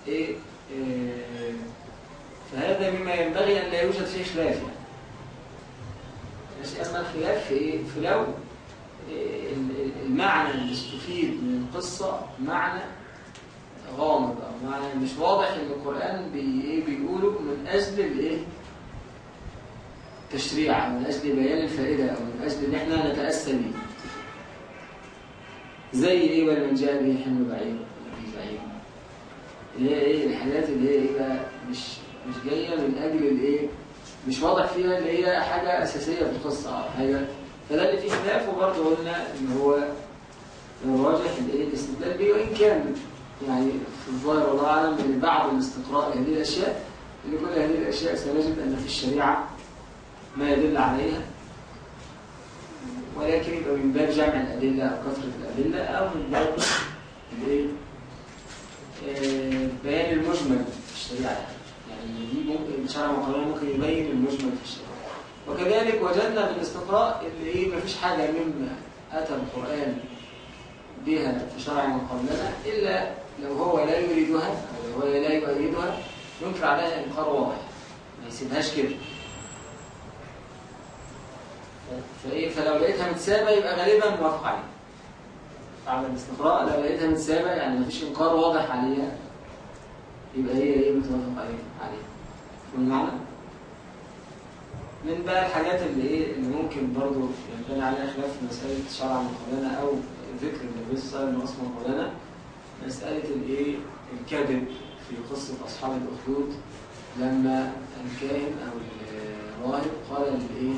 إيه, إيه؟ فهذا مما ينبغي أن لا يوجد فيه خلاف. يعني ماشي أما الخلاف في إيه؟ في لو إيه ال- ال- المعنى اللي استفيد من القصة معنى غامض أو معنى مش واضح إن القرآن بي إيه بيقوله من أجل الإيه؟ تشريع أو من أجل بيان الفائدة أو من أجل إن إحنا نتأسى به زي إيه ولمن جاء به حمل بعير به بعير اللي هي إيه؟ الحاجات اللي هي إيه بقى؟ مش مش جاية من أجل الإيه؟ مش واضح فيها اللي هي حاجة أساسية في القصة حاجة. فده اللي فيه خلاف وبرضه قلنا إن هو الراجح الإيه الاستدلال به وإن كان يعني في الظاهر والله أعلم من بعض الاستقراء هذه الأشياء إن كل هذه الأشياء سنجد أن في الشريعة ما يدل عليها. ولكن يبقى من باب جمع الأدلة أو كثرة الأدلة أو من باب؟ آه، بيان المجمل في الشريعة. يعني دي ممكن الشرع والقانون ممكن يبين المجمل في الشريعة وكذلك وجدنا من الاستقراء اللي إيه مفيش حاجة مما أتى القرآن بها في شرع من قبلنا إلا لو هو لا يريدها لو هو لا يؤيدها ينكر عليها إنكار واضح ما يسيبهاش كده. فإيه فلو لقيتها متسابة يبقى غالبا موافق عليها. على الاستقراء لو لقيتها متسابة يعني مفيش إنكار واضح عليها. يبقى هي إيه متوافق عليها عليها والمعنى؟ من بقى الحاجات اللي إيه اللي ممكن برضو ينبني عليها خلاف في مسألة شرع قبلنا أو ذكر النبي صلى الله عليه وسلم مسألة الإيه؟ الكذب في قصة أصحاب الاخدود لما الكاهن أو الراهب قال للإيه؟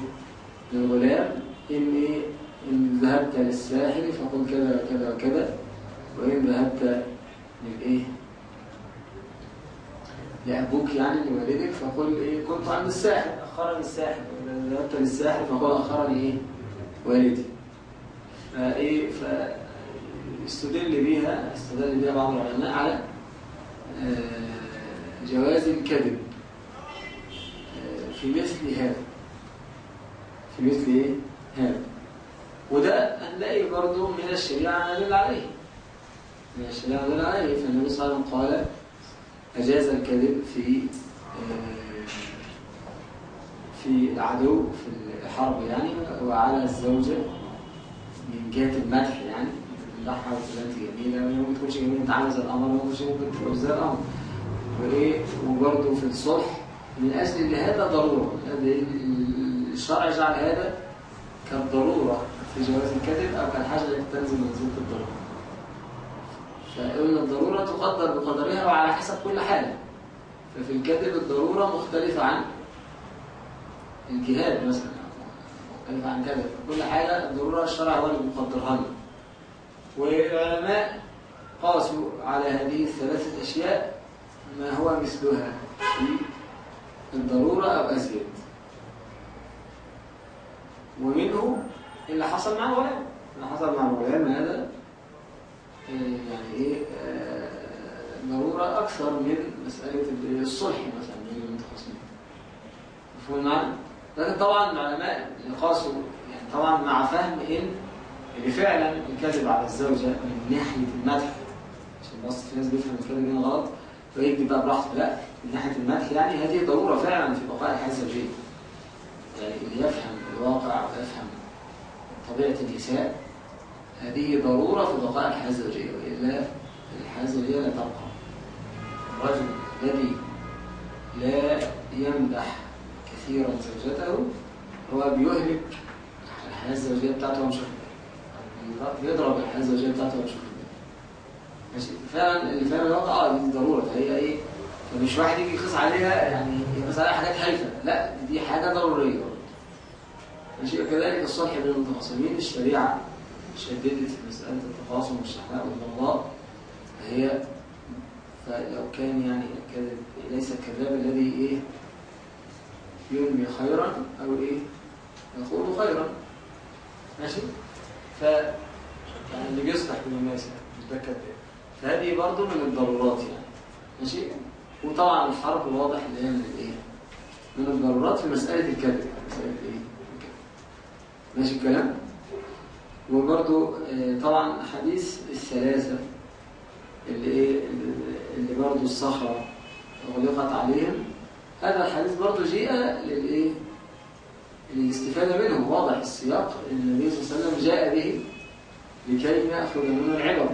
للغلام إني إن ذهبت للساحل فقل كذا وكذا وكذا وإن ذهبت للإيه؟ لأبوك يعني لوالدك فقل إيه؟ كنت عند الساحل أخرني الساحل ذهبت للساحل فقل أخرني إيه؟ والدي. فإيه؟ فاستدل بها استدل بها بعض العلماء على آه، جواز الكذب آه، في مثل هذا. في مثل إيه؟ هذا. وده هنلاقي برضه من الشريعة يدل عليه. من الشريعة يدل عليه. فالنبي صلى الله عليه وسلم قال أجاز الكذب في آه، في العدو في الحرب يعني وعلى الزوجة من جهة المدح يعني تمدحها وتقول جميلة وهي ممكن تكونش جميلة أنت عاملة زي القمر وممكن ممكن زي القمر وايه وبرضه في الصلح من أجل إن هذا ضرورة الشرع جعل هذا كالضرورة في جواز الكذب أو كالحاجة التي تنزل منزلة الضرورة. فإن الضرورة تقدر بقدرها وعلى حسب كل حالة ففي الكذب الضرورة مختلفة عن الجهاد مثلا. مختلفة عن كذا. كل حاجة الضرورة الشرع هو اللي بيقدرها لنا. والعلماء قاسوا على هذه الثلاثة أشياء ما هو مثلها في الضرورة أو أزيد. ومنه اللي حصل مع الغلام اللي حصل مع الغلام هذا يعني إيه ضرورة أكثر من مسألة الصلح مثلا بين المتخاصمين مفهوم المعنى؟ لكن طبعا العلماء قاسوا يعني طبعا مع فهم إن اللي فعلا الكذب على الزوجة من ناحية المدح عشان بس في ناس بيفهم الكلام هنا غلط فيكذب بقى براحته. لا من ناحية المدح يعني هذه ضرورة فعلا في بقاء الحياة الزوجية. يعني اللي يفهم الواقع ويفهم طبيعة النساء هذه ضرورة في بقاء الحياة الزوجية وإلا الحياة الزوجية لا تبقى. الرجل الذي لا يمدح كثيرا زوجته هو بيهلك الحياة الزوجية بتاعته ومش بيضرب الحياة الزوجية بتاعته ومش ماشي؟ فعلا اللي فعلا الواقع آه دي ضرورة. فهي إيه؟ فمش واحد يجي يقيس عليها يعني يقيس عليها حاجات هايفة لا دي حاجة ضرورية. ماشي؟ كذلك الصلح بين المتخاصمين الشريعة شددت مسألة التخاصم والشحناء والبغضاء فهي فلو كان يعني الكذب ليس الكذاب الذي إيه؟ ينمي خيرا أو إيه؟ يقول خيرا. ماشي؟ ف يعني اللي بيصلح من الناس يعني مش ده كذاب فهذه برضه من الضرورات يعني. ماشي؟ وطبعا الحرب الواضح اللي هي من الإيه؟ من الضرورات في مسألة الكذب مسألة إيه. ماشي الكلام؟ وبرضو آه، طبعا حديث الثلاثة اللي إيه اللي برضو الصخرة غلقت عليهم. هذا الحديث برضو جيء للإيه؟ للاستفادة منه واضح السياق النبي صلى الله عليه وسلم جاء به لكي نأخذ منه العبر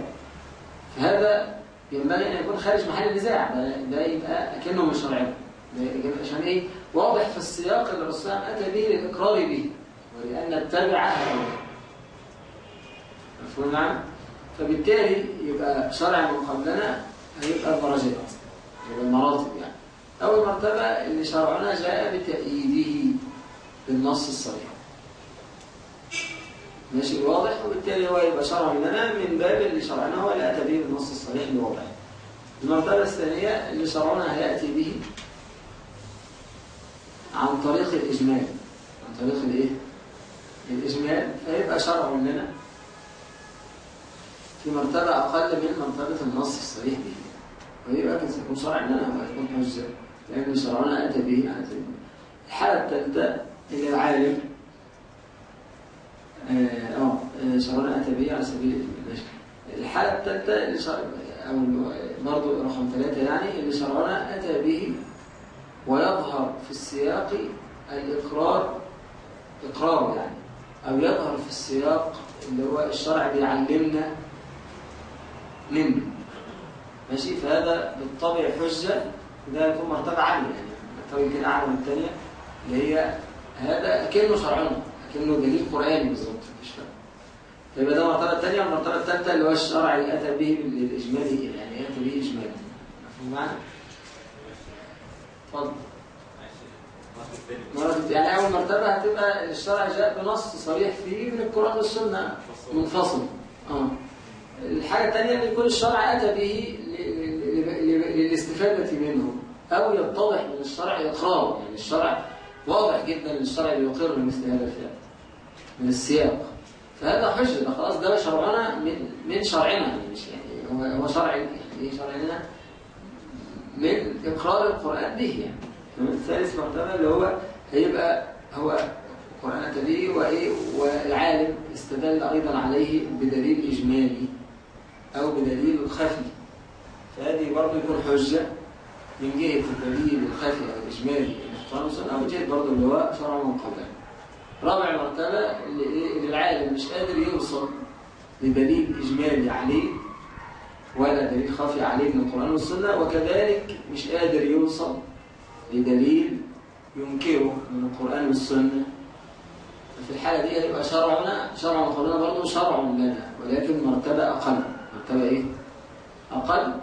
فهذا ينبغي أن يكون خارج محل النزاع. ده, يبقى كأنه مش شرعي عشان إيه؟ واضح في السياق اللي الرسول أتى به للإقرار به ولأن نتبع هذا مفهوم؟ نعم. فبالتالي يبقى شرع من قبلنا هيبقى درجات يبقى المراتب يعني. أول مرتبة اللي شرعنا جاء بتأييده بالنص الصريح. ماشي؟ واضح؟ وبالتالي هو يبقى شرع مننا من باب اللي شرعناه ولا أتى به بالنص الصريح الواضح. المرتبة الثانية اللي شرعنا هيأتي به عن طريق الإجمال. عن طريق الإيه؟ الإجمال. فيبقى شرع لنا في مرتبة أقل من مرتبة النص الصريح به. ويبقى كان سيكون شرع لنا ويكون حجة لأن شرعنا أتى به سبيل الحالة الثالثة اللي العالم آه آه، شرعنا أتى به على سبيل المشي الحالة الثالثة اللي شرع أو برضه رقم ثلاثة يعني اللي شرعنا أتى به ويظهر في السياق الإقرار إقرار يعني أو يظهر في السياق اللي هو الشرع بيعلمنا منه. ماشي؟ فهذا بالطبع حجة ده يكون مرتبة عالية يعني مرتبة يمكن أعلى من الثانية اللي هي هذا كأنه شرعنا كأنه دليل قرآني بالظبط مفيش فرق فيبقى ده المرتبة الثانية والمرتبة الثالثة اللي هو الشرع اللي أتى به للإجمالي يعني أتى به إجمالي. مفهوم معنا؟ اتفضل. مرة يعني أول مرتبة هتبقى الشرع جاء بنص صريح فيه من القرآن والسنة منفصل. آه. الحاجة الثانية أن يكون الشرع أتى به للاستفادة منه أو يتضح من الشرع إقرار يعني الشرع واضح جدا الشرع بيقر مثل هذا الفعل من السياق. فهذا حجة خلاص ده شرعنا من من شرعنا يعني مش يعني هو هو شرع يعني إيه شرعنا؟ من إقرار القرآن به يعني. الثالث مرتبة اللي هو هيبقى هو القرآن أتى به وإيه والعالم استدل أيضا عليه بدليل إجمالي. أو بدليل خفي فهذه برضه يكون حجة من جهة الدليل الخفي أو الإجمالي والسنة أو جهة برضه اللي هو شرع من قبل رابع مرتبة اللي, العالم مش قادر يوصل لدليل إجمالي عليه ولا دليل خفي عليه من القرآن والسنة وكذلك مش قادر يوصل لدليل ينكره من القرآن والسنة. ففي الحالة دي هيبقى شرعنا شرع من قبلنا برضه شرع لنا ولكن مرتبة أقل. مرتبة إيه؟ أقل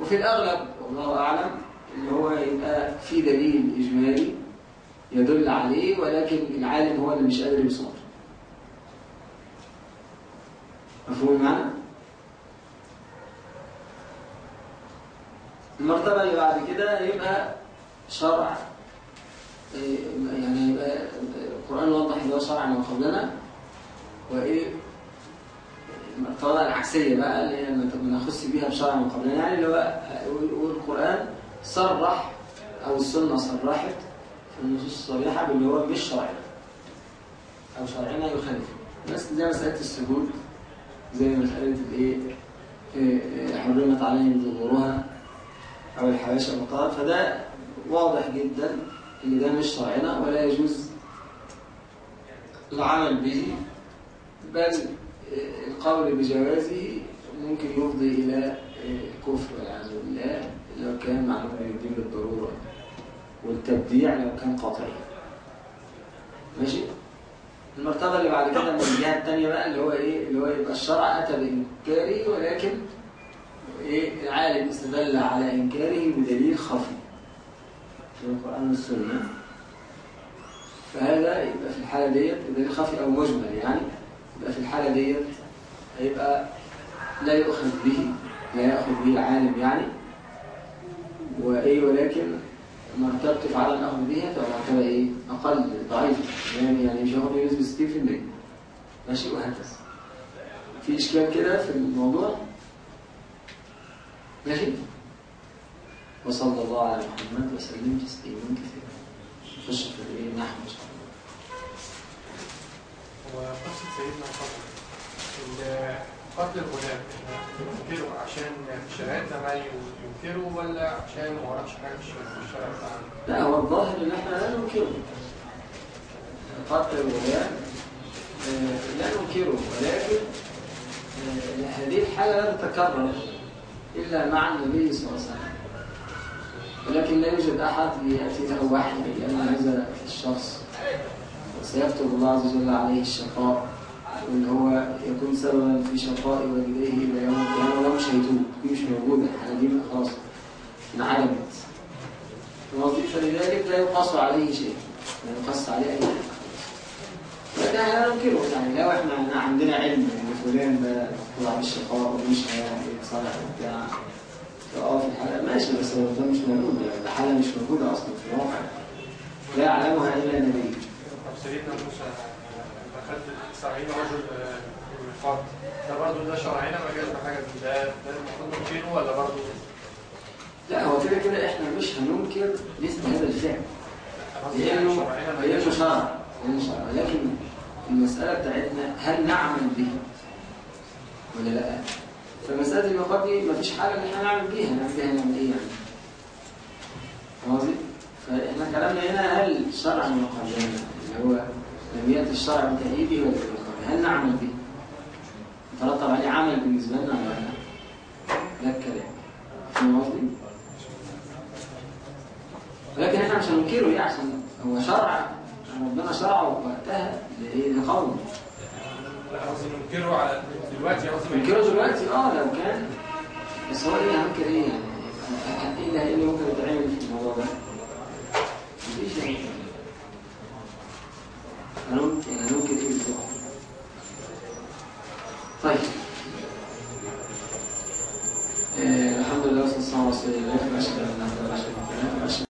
وفي الأغلب والله أعلم اللي هو يبقى في دليل إجمالي يدل عليه ولكن العالم هو اللي مش قادر يوصل مفهوم المعنى؟ المرتبة اللي بعد كده يبقى شرع إيه، يعني يبقى القرآن وضح اللي هو شرع ما قبلنا وإيه المرتبة العكسية بقى اللي هي نخص بيها بشرع ما قبلنا يعني اللي هو والقرآن صرح أو السنة صرحت في النصوص الصريحة باللي هو مش شرعنا أو شرعنا يخالف. بس زي مسألة السجود زي مسألة الإيه؟ إيه، إيه، حرمت عليهم ظهورها أو الحباشة المطار فده واضح جدا إن ده مش شرعنا ولا يجوز العمل به بل القول بجوازه ممكن يفضي إلى الكفر والعياذ بالله لو كان معلوم الدين بالضرورة والتبديع لو كان قطعي ماشي؟ المرتبة اللي بعد كده من الجهة الثانية بقى اللي هو إيه؟ اللي هو يبقى الشرع أتى بإنكاره ولكن إيه؟ العالم استدل على إنكاره بدليل خفي. في القرآن والسنة. فهذا يبقى في الحالة ديت دليل خفي أو مجمل يعني. يبقى في الحالة ديت هيبقى لا يؤخذ به لا يأخذ به العالم يعني. وإيه ولكن مرتبة في عدم الأخذ بها تبقى مرتبة إيه؟ أقل ضعيفة يعني يعني مش هاخد بنسبة 60% ماشي وهكذا. في إشكال كده في الموضوع؟ ماشي. وصلى الله على محمد وسلم تسليما كثيرا. نخش في الإيه؟ نحو وقصة سيدنا القتل قتل الغلام بننكره عشان شريعتنا ما ينكره ولا عشان ما وراش حاجة في الشرع بتاعنا؟ لا هو الظاهر إن إحنا لا ننكره. قتل الغلام آه، لا ننكره. ولكن آه، هذه الحالة لا تتكرر إلا مع النبي صلى الله عليه وسلم. ولكن لا يوجد أحد يأتي له وحي بأن هذا الشخص سيكتب الله عز وجل عليه الشقاء وإن هو يكون سببا في شقاء والديه إلى يوم القيامة. ولو مش هيتوب دي مش موجودة. الحالة دي خلاص انعدمت فلذلك لا يقاس عليه شيء لا يقاس عليه أي حاجة. لكن إحنا لا ننكره يعني لو إحنا عندنا علم ان فلان ده طلع بالشقاء ومش هيتصالح وبتاع. آه في الحلقة ماشي بس هو ده مش موجود يعني الحالة مش موجودة أصلا في الواقع. لا يعلمها إلا النبي. سيدنا موسى خد 70 رجل الميقات ده برضه ده شرعنا ما جاش بحاجة ده. ده المفروض ننكره ولا برضه؟ لا هو كده كده إحنا مش هننكر مثل هذا الفعل. ما لأنه جاش. شرع لأنه شرع ولكن المسألة بتاعتنا هل نعمل به ولا لا؟ فمسألة الميقات دي مفيش حاجة إن إحنا نعمل بيها. نعمل بيها نعمل إيه يعني؟ فاهم قصدي؟ فإحنا كلامنا هنا هل شرع قبلنا اللي هو لم يأتي الشرع بتأييده ولا بإقامه هل نعمل به؟ يترتب عليه عمل بالنسبة لنا ولا لا؟ ده الكلام فاهم قصدي؟ ولكن إحنا مش هننكره إيه عشان هو شرع ربنا شرعه وقتها؟ لقومه لا قصدي ننكره على دلوقتي قصدي ننكره دلوقتي آه لو كان بس هو إيه هنكر إيه يعني إيه اللي ممكن يتعمل في الموضوع ده؟ هنقول هنقول إيه طيب. آه، الحمد لله والصلاه والسلام على رسول الله.